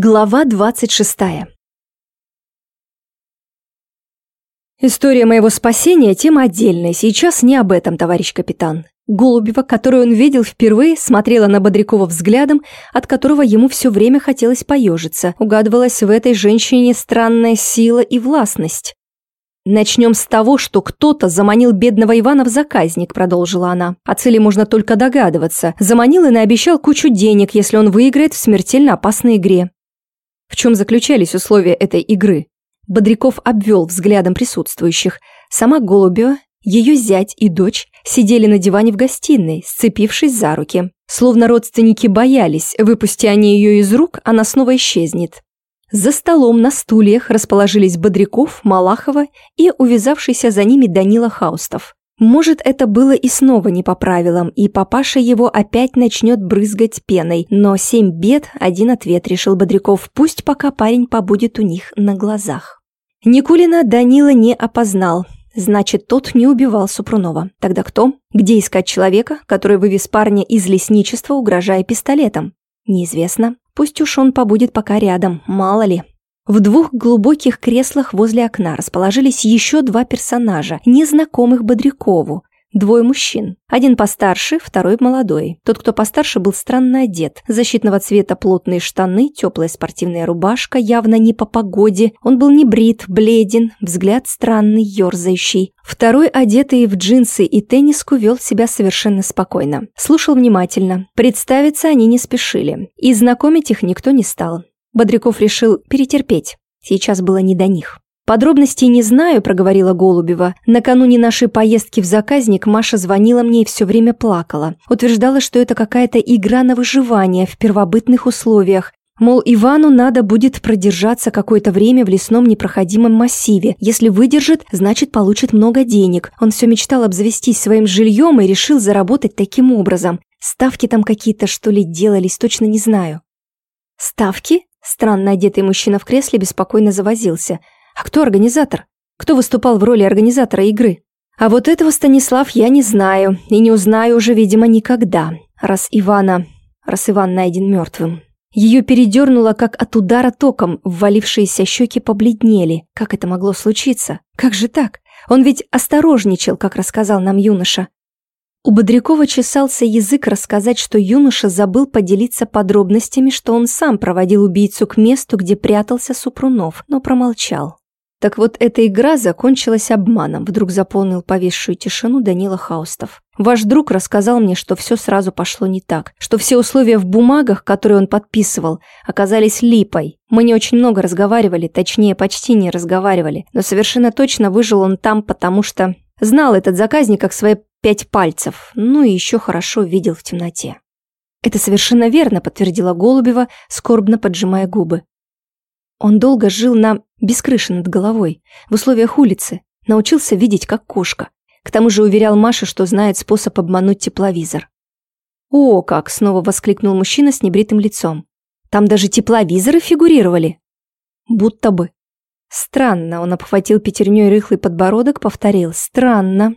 Глава 26. История моего спасения – тема отдельная. Сейчас не об этом, товарищ капитан. Голубева, которую он видел впервые, смотрела на Бодрякова взглядом, от которого ему все время хотелось поежиться. Угадывалась в этой женщине странная сила и властность. «Начнем с того, что кто-то заманил бедного Ивана в заказник», – продолжила она. «О цели можно только догадываться. Заманил и наобещал кучу денег, если он выиграет в смертельно опасной игре. В чем заключались условия этой игры? Бодряков обвел взглядом присутствующих. Сама Голубева, ее зять и дочь сидели на диване в гостиной, сцепившись за руки. Словно родственники боялись, выпусти они ее из рук, она снова исчезнет. За столом на стульях расположились Бодряков, Малахова и увязавшийся за ними Данила Хаустов. Может, это было и снова не по правилам, и папаша его опять начнет брызгать пеной, но семь бед, один ответ, решил Бодряков, пусть пока парень побудет у них на глазах. Никулина Данила не опознал, значит, тот не убивал Супрунова. Тогда кто? Где искать человека, который вывез парня из лесничества, угрожая пистолетом? Неизвестно. Пусть уж он побудет пока рядом, мало ли. В двух глубоких креслах возле окна расположились еще два персонажа, незнакомых Бодрякову. Двое мужчин. Один постарше, второй молодой. Тот, кто постарше, был странно одет. Защитного цвета плотные штаны, теплая спортивная рубашка, явно не по погоде. Он был не брит, бледен, взгляд странный, ерзающий. Второй, одетый в джинсы и тенниску, вел себя совершенно спокойно. Слушал внимательно. Представиться они не спешили. И знакомить их никто не стал. Бодряков решил перетерпеть. Сейчас было не до них. «Подробностей не знаю», – проговорила Голубева. «Накануне нашей поездки в заказник Маша звонила мне и все время плакала. Утверждала, что это какая-то игра на выживание в первобытных условиях. Мол, Ивану надо будет продержаться какое-то время в лесном непроходимом массиве. Если выдержит, значит получит много денег. Он все мечтал обзавестись своим жильем и решил заработать таким образом. Ставки там какие-то, что ли, делались, точно не знаю». «Ставки?» Странно одетый мужчина в кресле беспокойно завозился. А кто организатор? Кто выступал в роли организатора игры? А вот этого, Станислав, я не знаю. И не узнаю уже, видимо, никогда. Раз Ивана... Раз Иван найден мертвым. Ее передернуло, как от удара током, ввалившиеся щеки побледнели. Как это могло случиться? Как же так? Он ведь осторожничал, как рассказал нам юноша. У Бодрякова чесался язык рассказать, что юноша забыл поделиться подробностями, что он сам проводил убийцу к месту, где прятался Супрунов, но промолчал. Так вот, эта игра закончилась обманом, вдруг заполнил повисшую тишину Данила Хаустов. Ваш друг рассказал мне, что все сразу пошло не так, что все условия в бумагах, которые он подписывал, оказались липой. Мы не очень много разговаривали, точнее, почти не разговаривали, но совершенно точно выжил он там, потому что знал этот заказник как свои пять пальцев, ну и еще хорошо видел в темноте. «Это совершенно верно», — подтвердила Голубева, скорбно поджимая губы. Он долго жил на без крыши над головой, в условиях улицы, научился видеть как кошка. К тому же уверял Маше, что знает способ обмануть тепловизор. «О, как!» — снова воскликнул мужчина с небритым лицом. «Там даже тепловизоры фигурировали?» «Будто бы». «Странно», — он обхватил пятерней рыхлый подбородок, повторил. «Странно».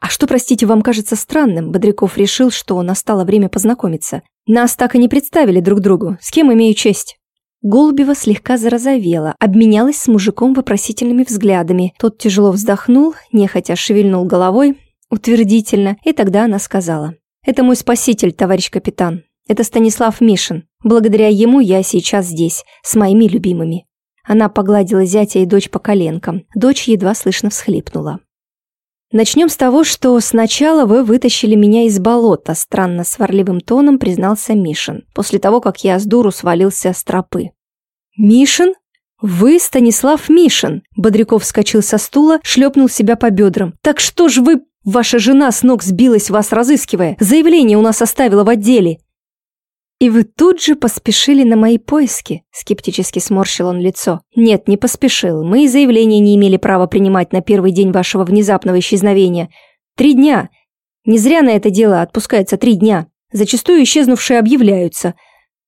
«А что, простите, вам кажется странным?» Бодряков решил, что настало время познакомиться. «Нас так и не представили друг другу. С кем имею честь?» Голубева слегка зарозовела, обменялась с мужиком вопросительными взглядами. Тот тяжело вздохнул, нехотя шевельнул головой, утвердительно, и тогда она сказала. «Это мой спаситель, товарищ капитан. Это Станислав Мишин. Благодаря ему я сейчас здесь, с моими любимыми». Она погладила зятя и дочь по коленкам. Дочь едва слышно всхлипнула. «Начнем с того, что сначала вы вытащили меня из болота», странно сварливым тоном признался Мишин, после того, как я с дуру свалился с тропы. «Мишин? Вы Станислав Мишин?» Бодряков вскочил со стула, шлепнул себя по бедрам. «Так что ж вы...» «Ваша жена с ног сбилась, вас разыскивая. Заявление у нас оставила в отделе. «И вы тут же поспешили на мои поиски?» – скептически сморщил он лицо. «Нет, не поспешил. Мы и заявления не имели права принимать на первый день вашего внезапного исчезновения. Три дня. Не зря на это дело отпускается три дня. Зачастую исчезнувшие объявляются.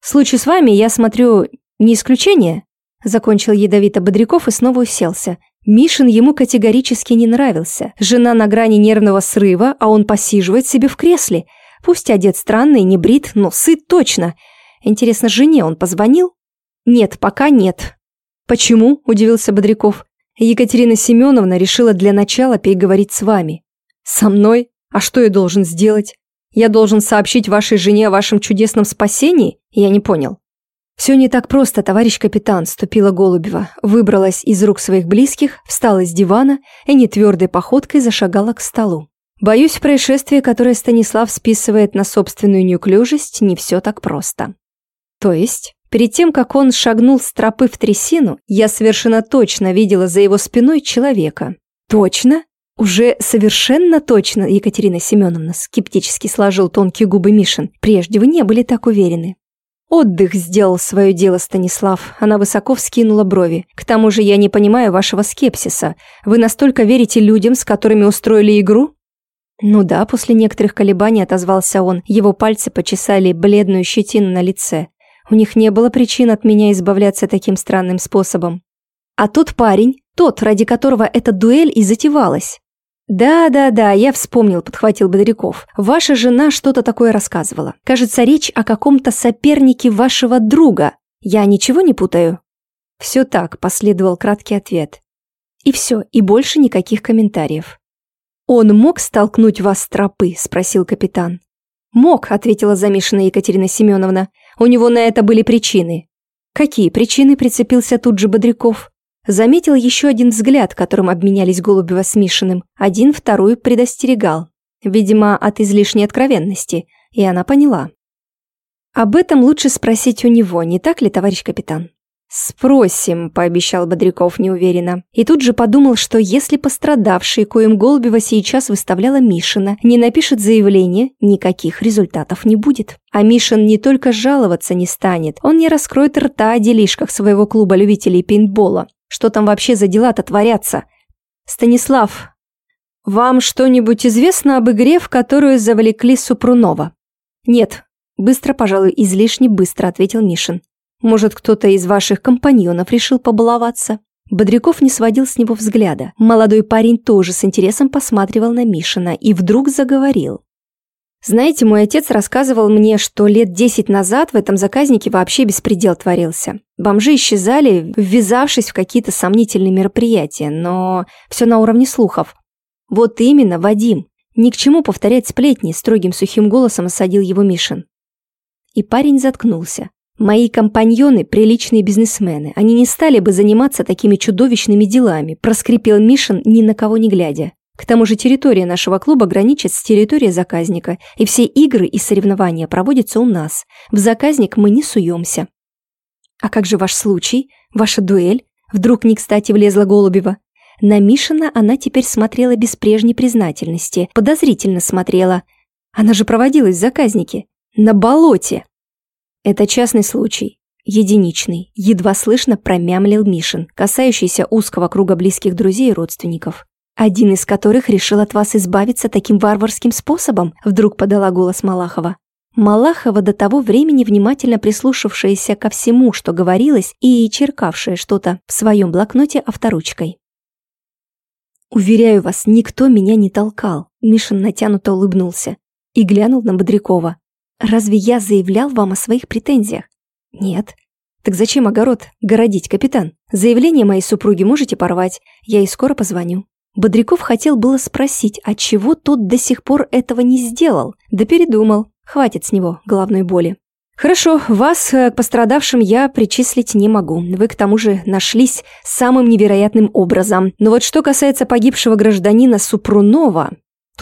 В случае с вами, я смотрю, не исключение?» Закончил ядовито Бодряков и снова уселся. Мишин ему категорически не нравился. Жена на грани нервного срыва, а он посиживает себе в кресле – Пусть одет странно и не брит, но сыт точно. Интересно, жене он позвонил? Нет, пока нет. Почему? Удивился Бодряков. Екатерина Семеновна решила для начала переговорить с вами. Со мной? А что я должен сделать? Я должен сообщить вашей жене о вашем чудесном спасении? Я не понял. «Все не так просто, товарищ капитан», – ступила Голубева, выбралась из рук своих близких, встала с дивана и нетвердой походкой зашагала к столу. Боюсь, происшествие, которое Станислав списывает на собственную неуклюжесть, не все так просто. То есть, перед тем, как он шагнул с тропы в трясину, я совершенно точно видела за его спиной человека. Точно? «Уже совершенно точно, Екатерина Семеновна», скептически сложил тонкие губы Мишин. «Прежде вы не были так уверены». «Отдых сделал свое дело, Станислав». Она высоко вскинула брови. «К тому же я не понимаю вашего скепсиса. Вы настолько верите людям, с которыми устроили игру?» «Ну да», после некоторых колебаний отозвался он. Его пальцы почесали бледную щетину на лице. У них не было причин от меня избавляться таким странным способом. А тот парень, тот, ради которого эта дуэль и затевалась. «Да-да-да, я вспомнил», — подхватил Бодряков. «Ваша жена что-то такое рассказывала. Кажется, речь о каком-то сопернике вашего друга. Я ничего не путаю?» «Все так», — последовал краткий ответ. «И все, и больше никаких комментариев». «Он мог столкнуть вас с тропы?» — спросил капитан. «Мог», — ответила замешанная Екатерина Семеновна. «У него на это были причины». «Какие причины?» — прицепился тут же Бодряков. Заметил еще один взгляд, которым обменялись Голубева с Мишиным. Один вторую предостерегал. Видимо, от излишней откровенности. И она поняла. Об этом лучше спросить у него, не так ли, товарищ капитан? «Спросим», – пообещал Бодряков неуверенно. И тут же подумал, что если пострадавший, коим Голубева сейчас выставляла Мишина, не напишет заявление, никаких результатов не будет. А Мишин не только жаловаться не станет, он не раскроет рта о делишках своего клуба любителей пейнтбола. Что там вообще за дела-то творятся? Станислав, вам что-нибудь известно об игре, в которую завлекли Супрунова? Нет. Быстро, пожалуй, излишне быстро, ответил Мишин. Может, кто-то из ваших компаньонов решил побаловаться? Бодряков не сводил с него взгляда. Молодой парень тоже с интересом посматривал на Мишина и вдруг заговорил. Знаете, мой отец рассказывал мне, что лет десять назад в этом заказнике вообще беспредел творился. Бомжи исчезали, ввязавшись в какие-то сомнительные мероприятия, но все на уровне слухов. Вот именно, Вадим. Ни к чему повторять сплетни, строгим сухим голосом осадил его Мишин. И парень заткнулся. Мои компаньоны – приличные бизнесмены. Они не стали бы заниматься такими чудовищными делами, проскрипел Мишин, ни на кого не глядя. К тому же территория нашего клуба граничит с территорией заказника, и все игры и соревнования проводятся у нас. В заказник мы не суемся. А как же ваш случай? Ваша дуэль? Вдруг не кстати влезла Голубева. На Мишина она теперь смотрела без прежней признательности, подозрительно смотрела. Она же проводилась в заказнике. На болоте. Это частный случай. Единичный, едва слышно промямлил Мишин, касающийся узкого круга близких друзей и родственников. «Один из которых решил от вас избавиться таким варварским способом?» Вдруг подала голос Малахова. Малахова до того времени внимательно прислушавшаяся ко всему, что говорилось, и черкавшая что-то в своем блокноте авторучкой. «Уверяю вас, никто меня не толкал», — Мишин натянуто улыбнулся и глянул на Бодрякова. «Разве я заявлял вам о своих претензиях?» «Нет». «Так зачем огород городить, капитан? Заявление моей супруги можете порвать, я ей скоро позвоню». Бодряков хотел было спросить, отчего тот до сих пор этого не сделал, да передумал. Хватит с него головной боли. «Хорошо, вас э, к пострадавшим я причислить не могу. Вы, к тому же, нашлись самым невероятным образом. Но вот что касается погибшего гражданина Супрунова,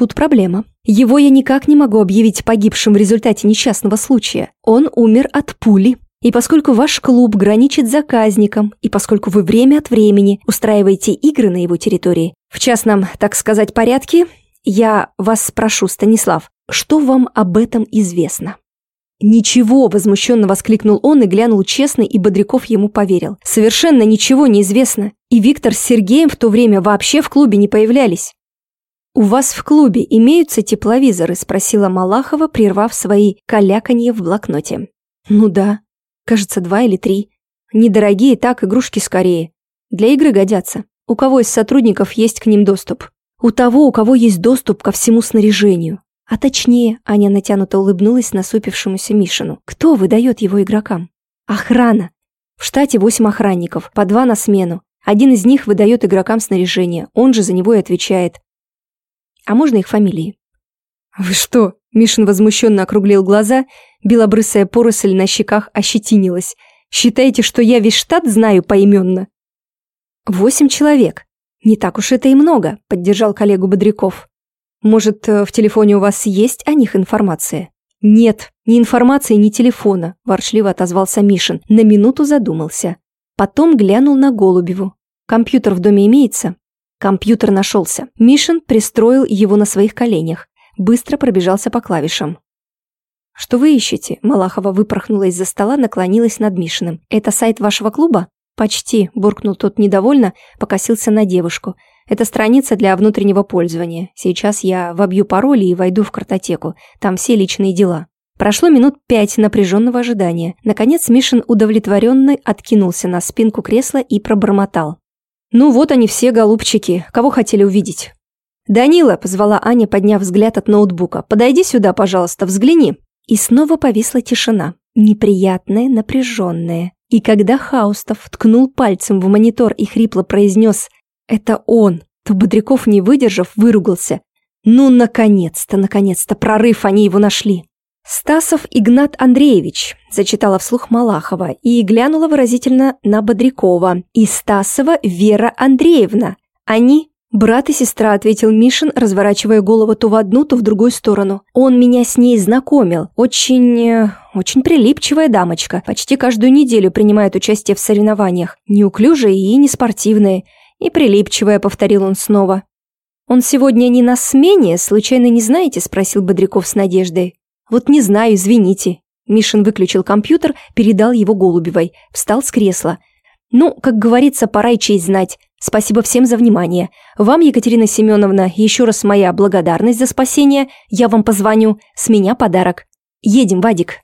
тут проблема. Его я никак не могу объявить погибшим в результате несчастного случая. Он умер от пули. И поскольку ваш клуб граничит с заказником, и поскольку вы время от времени устраиваете игры на его территории, в частном, так сказать, порядке, я вас спрошу, Станислав, что вам об этом известно?» «Ничего!» – возмущенно воскликнул он и глянул честно, и Бодряков ему поверил. «Совершенно ничего не известно. И Виктор с Сергеем в то время вообще в клубе не появлялись». «У вас в клубе имеются тепловизоры?» – спросила Малахова, прервав свои каляканье в блокноте. «Ну да. Кажется, два или три. Недорогие, так, игрушки скорее. Для игры годятся. У кого из сотрудников есть к ним доступ? У того, у кого есть доступ ко всему снаряжению. А точнее, Аня натянуто улыбнулась насупившемуся Мишину. Кто выдает его игрокам? Охрана. В штате восемь охранников, по два на смену. Один из них выдает игрокам снаряжение, он же за него и отвечает. А можно их фамилии? «Вы что?» – Мишин возмущенно округлил глаза, белобрысая поросль на щеках ощетинилась. «Считаете, что я весь штат знаю поименно?» «Восемь человек. Не так уж это и много», – поддержал коллегу Бодряков. «Может, э, в телефоне у вас есть о них информация?» «Нет, ни информации, ни телефона», – ворчливо отозвался Мишин. На минуту задумался. Потом глянул на Голубеву. «Компьютер в доме имеется?» Компьютер нашелся. Мишин пристроил его на своих коленях. Быстро пробежался по клавишам. «Что вы ищете?» Малахова выпорхнула из-за стола, наклонилась над Мишиным. «Это сайт вашего клуба?» «Почти», – буркнул тот недовольно, покосился на девушку. «Это страница для внутреннего пользования. Сейчас я вобью пароли и войду в картотеку. Там все личные дела». Прошло минут пять напряженного ожидания. Наконец Мишин удовлетворенный откинулся на спинку кресла и пробормотал. «Ну вот они все, голубчики. Кого хотели увидеть?» «Данила», – позвала Аня, подняв взгляд от ноутбука. «Подойди сюда, пожалуйста, взгляни». И снова повисла тишина. Неприятная, напряженная. И когда Хаустов ткнул пальцем в монитор и хрипло произнес «Это он», то Бодряков, не выдержав, выругался. «Ну, наконец-то, наконец-то, прорыв, они его нашли!» «Стасов Игнат Андреевич», – зачитала вслух Малахова и глянула выразительно на Бодрякова. «И Стасова Вера Андреевна. Они «Брат и сестра», — ответил Мишин, разворачивая голову то в одну, то в другую сторону. «Он меня с ней знакомил. Очень... Э, очень прилипчивая дамочка. Почти каждую неделю принимает участие в соревнованиях. Неуклюжая и неспортивная. И прилипчивая», — повторил он снова. «Он сегодня не на смене, случайно не знаете?» — спросил Бодряков с надеждой. «Вот не знаю, извините». Мишин выключил компьютер, передал его Голубевой, встал с кресла. «Ну, как говорится, пора и честь знать. Спасибо всем за внимание. Вам, Екатерина Семеновна, еще раз моя благодарность за спасение. Я вам позвоню. С меня подарок. Едем, Вадик.